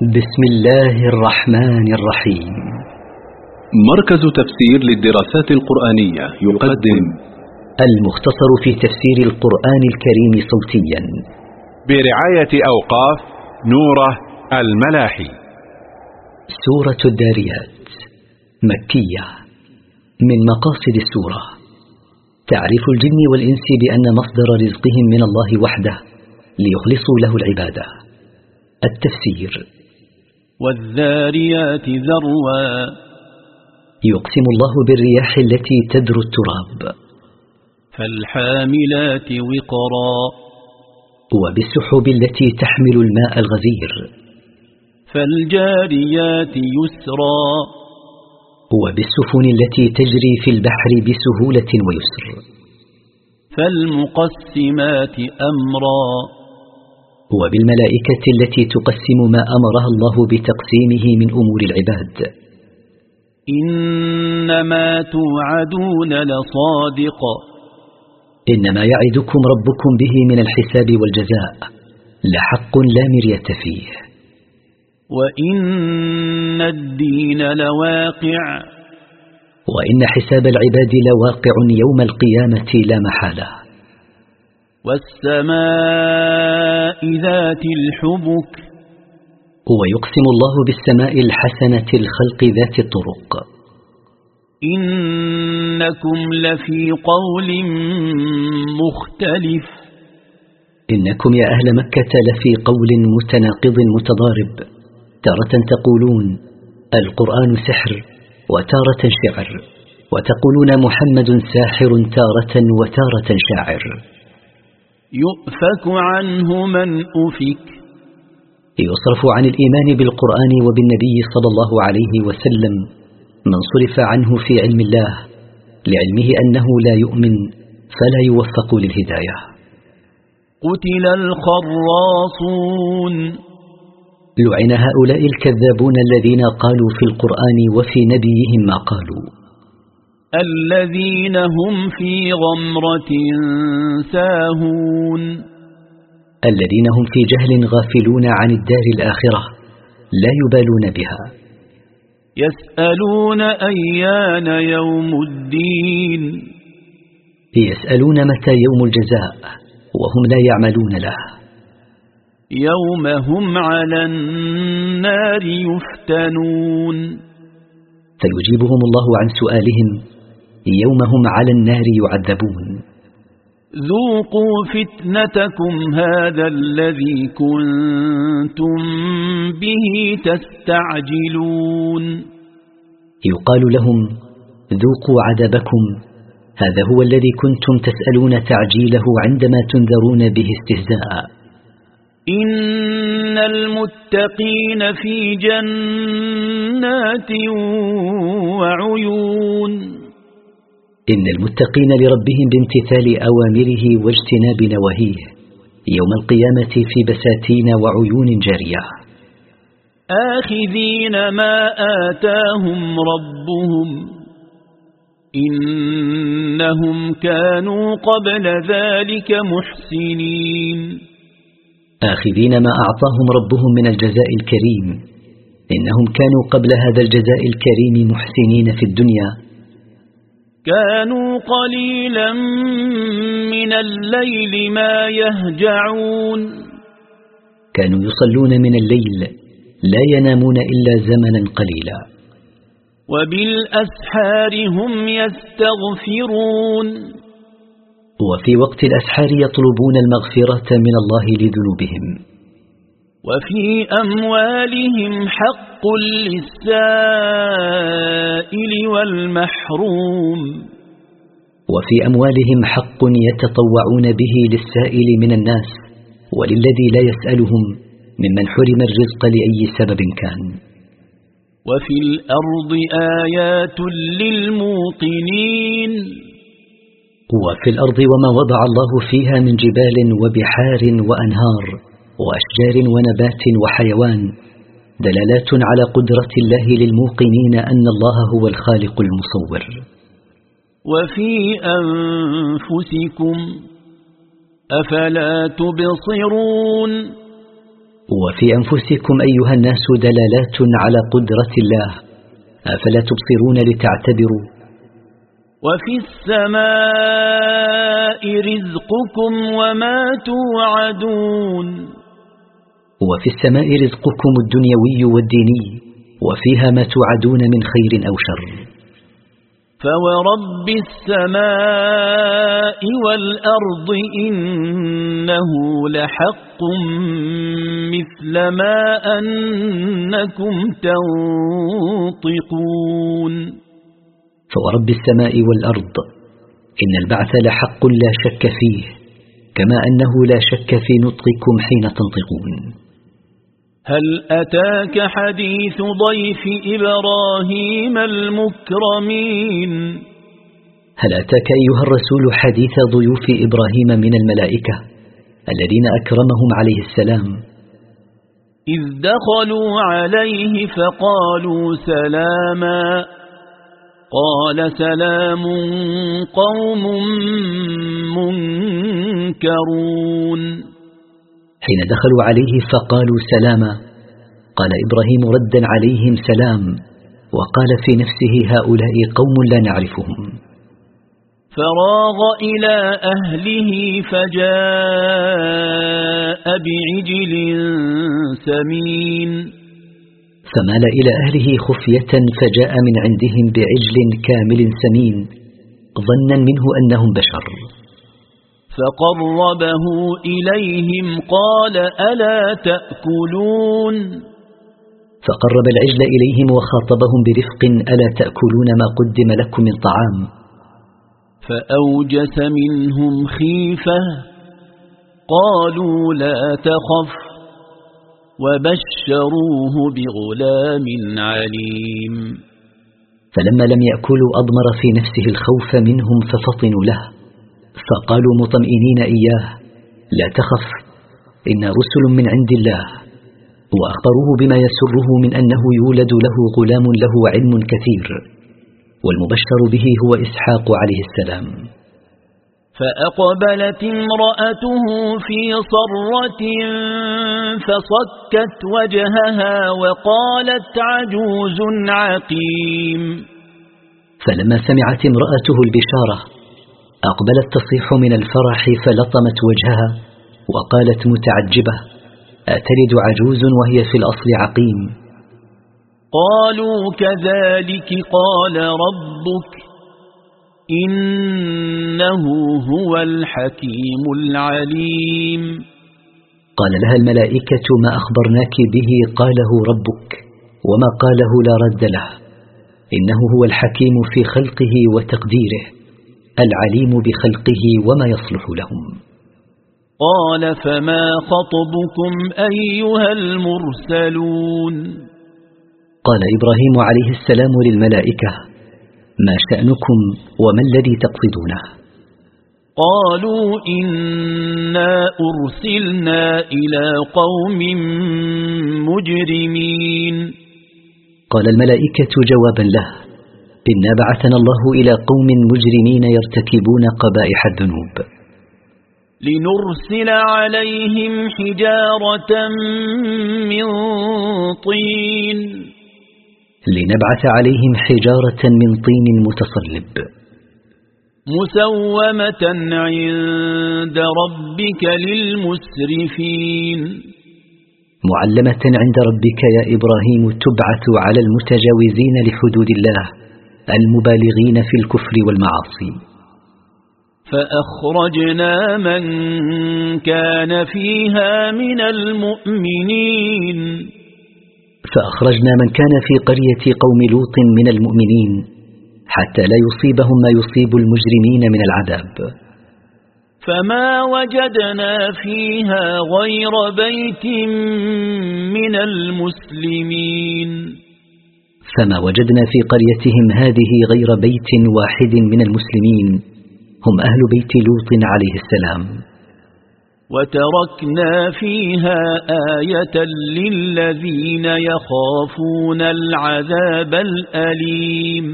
بسم الله الرحمن الرحيم. مركز تفسير للدراسات القرآنية يقدم المختصر في تفسير القرآن الكريم صوتيا. برعاية أوقاف نوره الملاحي. سورة الداريات مكية من مقاصد السورة. تعرف الجن والإنس بأن مصدر رزقهم من الله وحده ليخلصوا له العبادة. التفسير والذاريات ذروا. يقسم الله بالرياح التي تدر التراب. فالحاملات وقرا. وبالسحب التي تحمل الماء الغزير. فالجاريات يسرا. وبالسفن التي تجري في البحر بسهولة ويسر. فالمقسمات أمرا. وبالملائكة التي تقسم ما أمرها الله بتقسيمه من أمور العباد. إنما توعدون لصادق. إنما يعدكم ربكم به من الحساب والجزاء. لحق لا مرية فيه. وإن الدين لواقع. وإن حساب العباد لواقع يوم القيامة لا محالة. والسماء ذات الحبك. ويقسم الله بالسماء الحسنة الخلق ذات الطرق. إنكم لفي قول مختلف. إنكم يا أهل مكة لفي قول متناقض متضارب. تارة تقولون القرآن سحر وتارة شعر. وتقولون محمد ساحر تارة وتارة شاعر. يؤفك عنه من أفك. يصرف عن الإيمان بالقرآن وبالنبي صلى الله عليه وسلم من صرف عنه في علم الله لعلمه أنه لا يؤمن فلا يوفق للهداية. قتل الخراصون. لعن هؤلاء الكذابون الذين قالوا في القرآن وفي نبيهم ما قالوا. الذين هم في غمرة ساهون. الذين هم في جهل غافلون عن الدار الآخرة لا يبالون بها. يسألون أيان يوم الدين. يسألون متى يوم الجزاء وهم لا يعملون له يوم هم على النار يفتنون. فيجيبهم الله عن سؤالهم يوم هم على النار يعذبون. ذوقوا فتنتكم هذا الذي كنتم به تستعجلون. يقال لهم ذوقوا عذابكم. هذا هو الذي كنتم تسألون تعجيله عندما تنذرون به استهزاء. إن المتقين في جنات وعيون. إن المتقين لربهم بامتثال أوامره واجتناب نواهيه يوم القيامة في بساتين وعيون جارية. آخذين ما آتاهم ربهم إنهم كانوا قبل ذلك محسنين. آخذين ما أعطاهم ربهم من الجزاء الكريم إنهم كانوا قبل هذا الجزاء الكريم محسنين في الدنيا كانوا قليلا من الليل ما يهجعون. كانوا يصلون من الليل لا ينامون إلا زمنا قليلا. وبالأسحار هم يستغفرون. وفي وقت الأسحار يطلبون المغفرة من الله لذنوبهم. وفي أموالهم حق للسائل والمحروم. وفي أموالهم حق يتطوعون به للسائل من الناس وللذي لا يسألهم ممن حرم الرزق لأي سبب كان. وفي الأرض آيات للموقنين. وفي الأرض وما وضع الله فيها من جبال وبحار وأنهار وأشجار ونبات وحيوان دلالات على قدرة الله للموقنين أن الله هو الخالق المصور. وفي أنفسكم أفلا تبصرون؟ وفي أنفسكم أيها الناس دلالات على قدرة الله. أفلا تبصرون لتعتبروا؟ وفي السماء رزقكم وما توعدون؟ وفي السماء رزقكم الدنيوي والديني وفيها ما توعدون من خير أو شر. فورب السماء والأرض إنه لحق مثل ما أنكم تنطقون. فورب السماء والأرض إن البعث لحق لا شك فيه كما أنه لا شك في نطقكم حين تنطقون. هل أتاك حديث ضيف إبراهيم المكرمين؟ هل أتاك أيها الرسول حديث ضيوف إبراهيم من الملائكة الذين أكرمهم عليه السلام؟ إذ دخلوا عليه فقالوا سلاما. قال سلام قوم منكرون. حين دخلوا عليه فقالوا سلاما. قال إبراهيم ردا عليهم سلام وقال في نفسه هؤلاء قوم لا نعرفهم. فراغ إلى أهله فجاء بعجل سمين. فمال إلى أهله خفية فجاء من عندهم بعجل كامل سمين ظنا منه أنهم بشر. فقربه إليهم قال ألا تأكلون فقرب العجل إليهم وخاطبهم برفق ألا تأكلون ما قدم لكم من طعام. فأوجس منهم خيفة قالوا لا تخف وبشروه بغلام عليم. فلما لم يأكلوا أضمر في نفسه الخوف منهم ففطنوا له. فقالوا مطمئنين إياه لا تخف إن رسل من عند الله. وأخبروه بما يسره من أنه يولد له غلام له علم كثير والمبشر به هو إسحاق عليه السلام. فأقبلت امرأته في صرة فصكت وجهها وقالت عجوز عقيم. فلما سمعت امرأته البشارة أقبلت تصيح من الفرح فلطمت وجهها وقالت متعجبة أتلد عجوز وهي في الأصل عقيم؟ قالوا كذلك قال ربك إنه هو الحكيم العليم. قال لها الملائكة ما أخبرناك به؟ قاله ربك وما قاله لا رد له إنه هو الحكيم في خلقه وتقديره. العليم بخلقه وما يصلح لهم. قال فما خطبكم أيها المرسلون؟ قال إبراهيم عليه السلام للملائكة ما شأنكم وما الذي تقصدونه؟ قالوا إنا أرسلنا إلى قوم مجرمين. قال الملائكة جوابا له إنا بعثنا الله إلى قوم مجرمين يرتكبون قبائح الذنوب. لنرسل عليهم حجارة من طين. لنبعث عليهم حجارة من طين متصلب. مسومة عند ربك للمسرفين. معلمة عند ربك يا إبراهيم تبعث على المتجاوزين لحدود الله. المبالغين في الكفر والمعاصي. فأخرجنا من كان فيها من المؤمنين. فأخرجنا من كان في قرية قوم لوط من المؤمنين حتى لا يصيبهم ما يصيب المجرمين من العذاب. فما وجدنا فيها غير بيت من المسلمين. فما وجدنا في قريتهم هذه غير بيت واحد من المسلمين. هم أهل بيت لوط عليه السلام. وتركنا فيها آية للذين يخافون العذاب الأليم.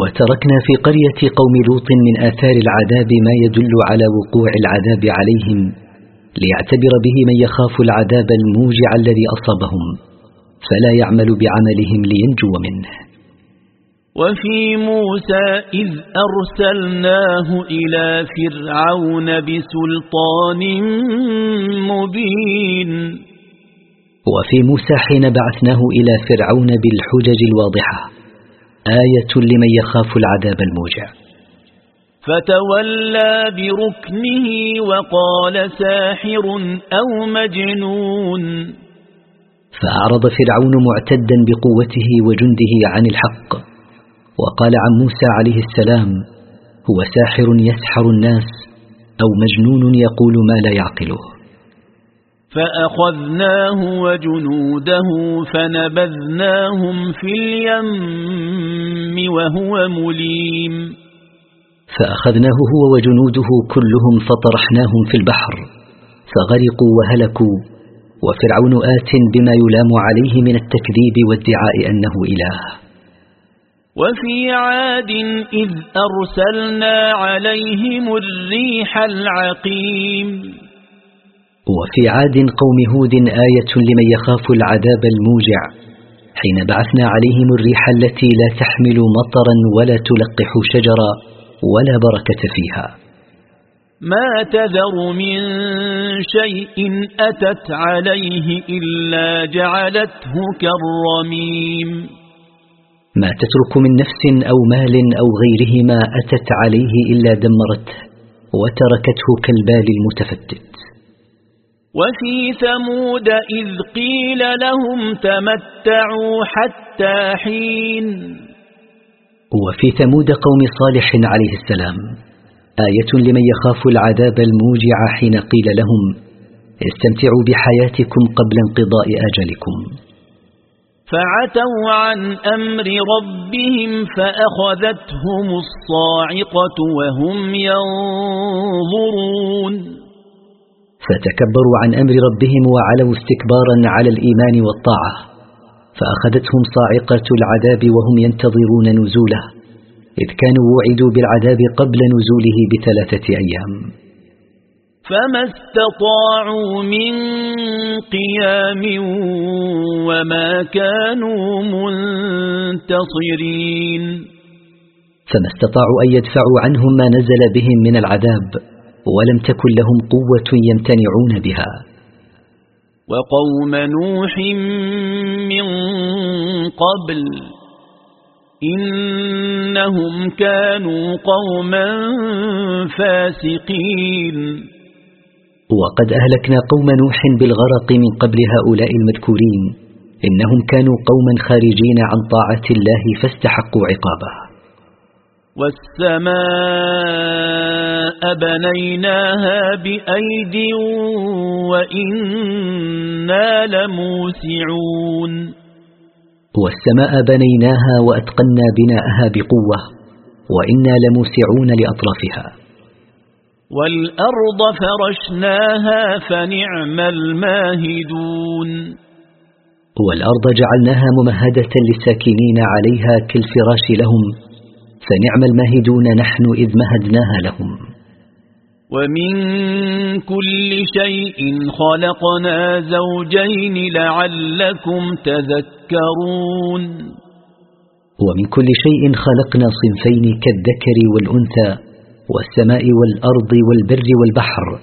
وتركنا في قرية قوم لوط من آثار العذاب ما يدل على وقوع العذاب عليهم ليعتبر به من يخاف العذاب الموجع الذي أصابهم. فلا يعمل بعملهم لينجو منه. وفي موسى إذ أرسلناه إلى فرعون بسلطان مبين. وفي موسى حين بعثناه إلى فرعون بالحجج الواضحة آية لمن يخاف العذاب الموجع. فتولى بركنه وقال ساحر أو مجنون. فأعرض فرعون معتدا بقوته وجنده عن الحق. وقال عن موسى عليه السلام هو ساحر يسحر الناس أو مجنون يقول ما لا يعقله. فأخذناه وجنوده فنبذناهم في اليم وهو مليم. فأخذناه هو وجنوده كلهم فطرحناهم في البحر فغرقوا وهلكوا وفرعون آت بما يلام عليه من التكذيب وادعاء أنه إله. وفي عاد إذ أرسلنا عليهم الريح العقيم. وفي عاد قوم هود آية لمن يخاف العذاب الموجع. حين بعثنا عليهم الريح التي لا تحمل مطرا ولا تلقح شجرا ولا بركة فيها. ما تذر من شيء أتت عليه إلا جعلته كالرميم. ما تترك من نفس أو مال أو غيرهما أتت عليه إلا دمرته وتركته كالبال المتفتت. وفي ثمود إذ قيل لهم تمتعوا حتى حين. وفي ثمود قوم صالح عليه السلام آية لمن يخاف العذاب الموجع حين قيل لهم استمتعوا بحياتكم قبل انقضاء أجلكم. فعتوا عن أمر ربهم فأخذتهم الصاعقة وهم ينظرون. فتكبروا عن أمر ربهم وعلوا استكبارا على الإيمان والطاعة فأخذتهم صاعقة العذاب وهم ينتظرون نزوله. إذ كانوا وعدوا بالعذاب قبل نزوله بثلاثة أيام. فما استطاعوا من قيام وما كانوا منتصرين فما استطاعوا أن يدفعوا عنهم ما نزل بهم من العذاب ولم تكن لهم قوة يمتنعون بها. وقوم نوح من قبل إنهم كانوا قوما فاسقين. وقد أهلكنا قوم نوح بالغرق من قبل هؤلاء المذكورين. إنهم كانوا قوما خارجين عن طاعة الله فاستحقوا عقابه. والسماء بنيناها بأيد وإنا لموسعون. والسماء بنيناها وأتقنا بناءها بقوة وإنا لموسعون لأطرافها. والأرض فرشناها فنعم الماهدون. والأرض جعلناها ممهدة للساكنين عليها كالفراش لهم فنعم الماهدون نحن إذ مهدناها لهم. ومن كل شيء خلقنا زوجين لعلكم تذكرون. ومن كل شيء خلقنا صنفين كالذكر والأنثى والسماء والأرض والبر والبحر.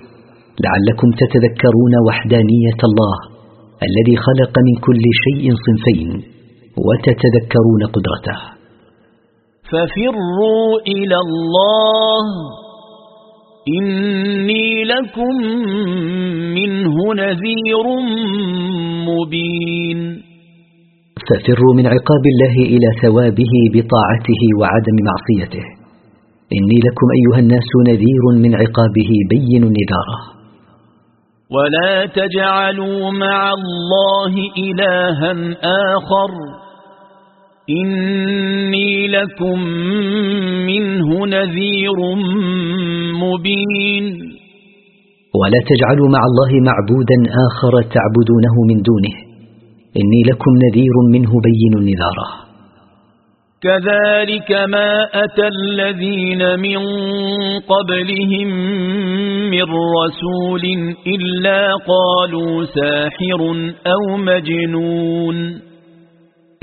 لعلكم تتذكرون وحدانية الله الذي خلق من كل شيء صنفين وتتذكرون قدرته. ففروا إلى الله. إني لكم منه نذير مبين. ففروا من عقاب الله إلى ثوابه بطاعته وعدم معصيته. إني لكم أيها الناس نذير من عقابه بين نذاره ولا تجعلوا مع الله إلها آخر. إني لكم منه نذير مبين. ولا تجعلوا مع الله معبودا آخر تعبدونه من دونه. إني لكم نذير منه بين نذاره كذلك ما أتى الذين من قبلهم من رسول إلا قالوا ساحر أو مجنون.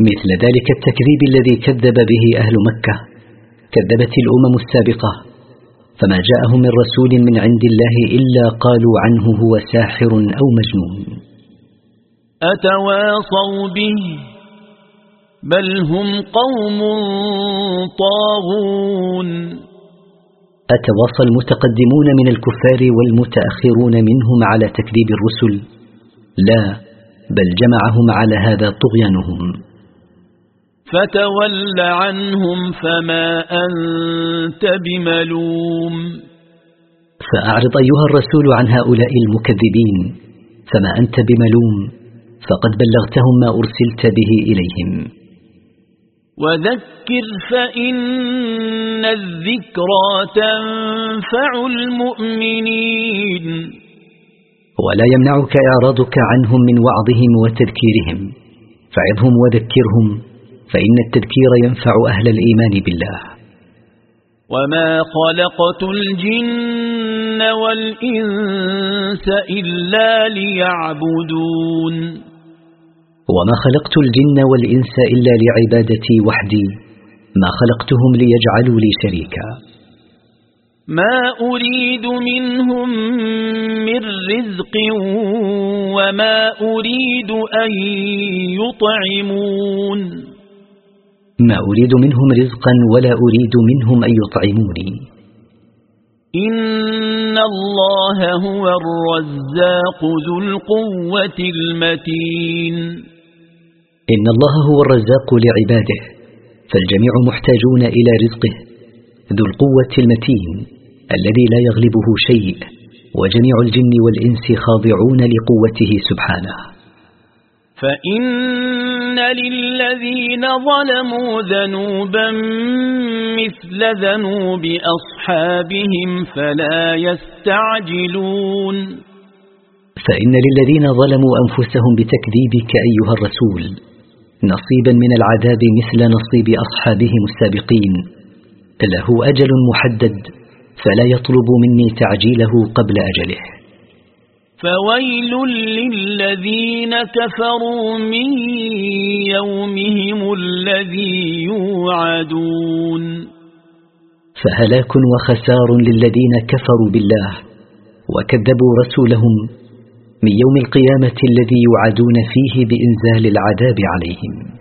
مثل ذلك التكذيب الذي كذب به أهل مكة كذبت الأمم السابقة فما جاءهم من رسول من عند الله إلا قالوا عنه هو ساحر أو مجنون. أتواصوا به بل هم قوم طاغون أتواصى المتقدمون من الكفار والمتأخرون منهم على تكذيب الرسل؟ لا بل جمعهم على هذا طغيانهم. فتول عنهم فما أنت بملوم. فأعرض أيها الرسول عن هؤلاء المكذبين فما أنت بملوم؟ فقد بلغتهم ما أرسلت به إليهم. وذكر فإن الذكرى تنفع المؤمنين. ولا يمنعك إعراضك عنهم من وعظهم وتذكيرهم. فعظهم وذكرهم فإن التذكير ينفع أهل الإيمان بالله. وما خلقت الجن والإنس إلا ليعبدون. وما خلقت الجن والإنس إلا لعبادتي وحدي. ما خلقتهم ليجعلوا لي شريكا. ما أريد منهم من رزق وما أريد أن يطعمون. ما أريد منهم رزقا ولا أريد منهم أن يطعموني إن الله هو الرزاق ذو القوة المتين. إن الله هو الرزاق لعباده فالجميع محتاجون إلى رزقه. ذو القوة المتين الذي لا يغلبه شيء وجميع الجن والإنس خاضعون لقوته سبحانه. فإن للذين ظلموا ذنوبا مثل ذنوب أصحابهم فلا يستعجلون. فإن للذين ظلموا أنفسهم بتكذيبك أيها الرسول نصيبا من العذاب مثل نصيب أصحابهم السابقين. له أجل محدد فلا يطلب مني تعجيله قبل أجله. فويل للذين كفروا من يومهم الذي يوعدون. فهلاك وخسار للذين كفروا بالله وكذبوا رسولهم من يوم القيامة الذي يوعدون فيه بإنزال العذاب عليهم.